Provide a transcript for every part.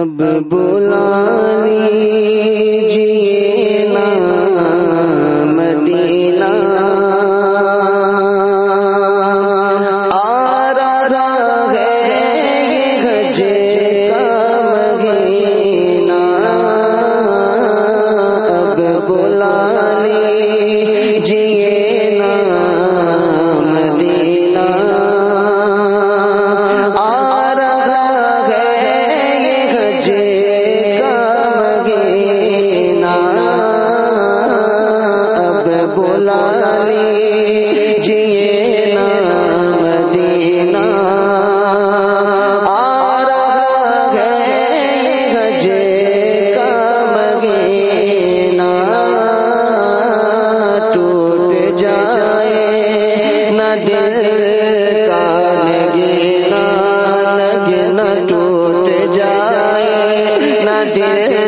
اب بلانی جی نا آ رہا ہے گجے کا مدینہ اب بلانی ٹوٹ جائے نہ دل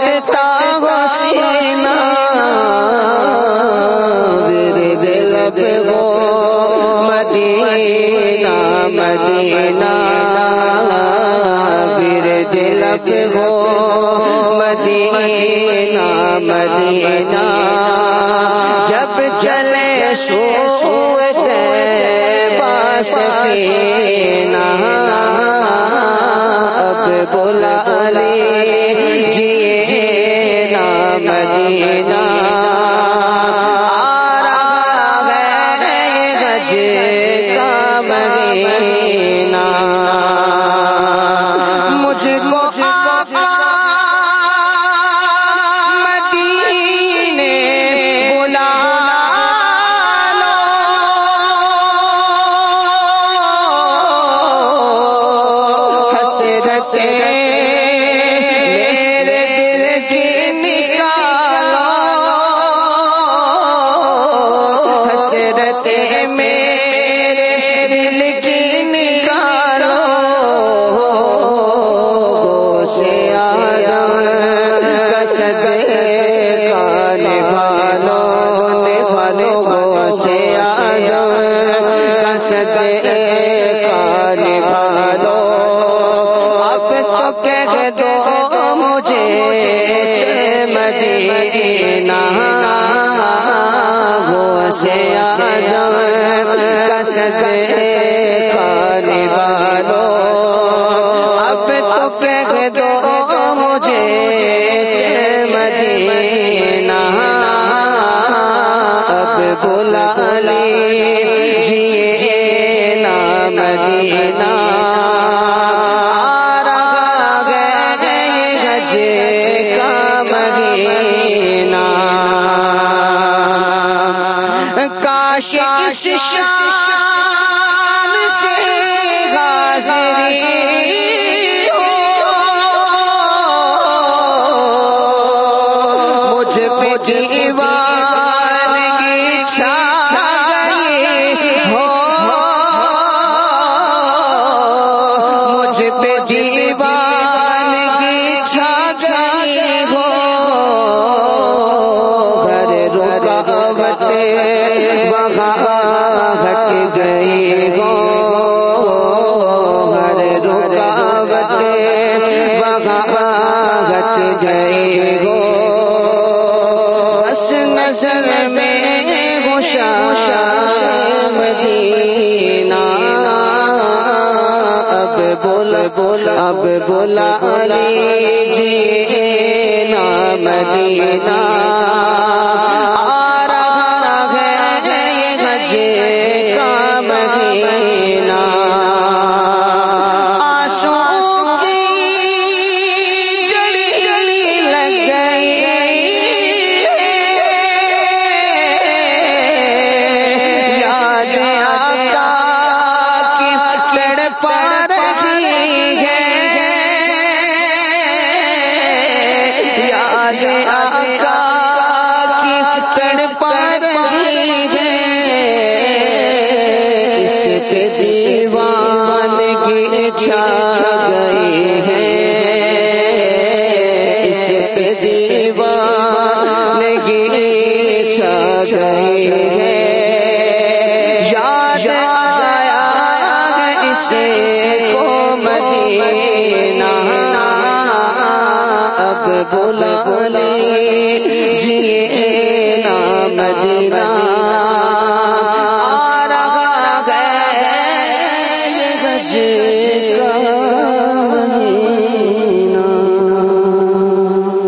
پھٹتا ہو دل پہ مدینہ مدینہ۔ میرے دل پہ ہو مدینہ جب چلے سو سوتے پاس پینا بولا سے آ جا گئے ہو۔ بس نظر میں خوشا مدینہ۔ اب بول بول، اب بولا علی جی, جی، نام مدینہ۔ چھا گئے ہیں۔ اس پہ دیوانگی چھا گئے ہیں۔ یاد آیا اسے کو مدینہ۔ اب بول بولے جیے نام مدینہ۔